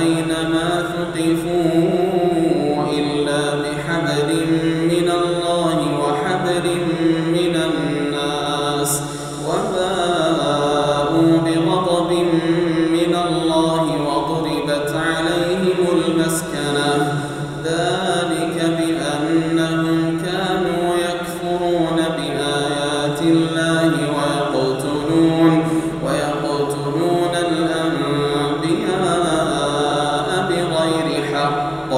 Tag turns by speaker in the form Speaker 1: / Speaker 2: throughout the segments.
Speaker 1: أينما ثقفون الحق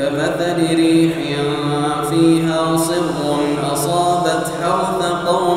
Speaker 1: كمثل ريح فيها صر أصابت حرث قوم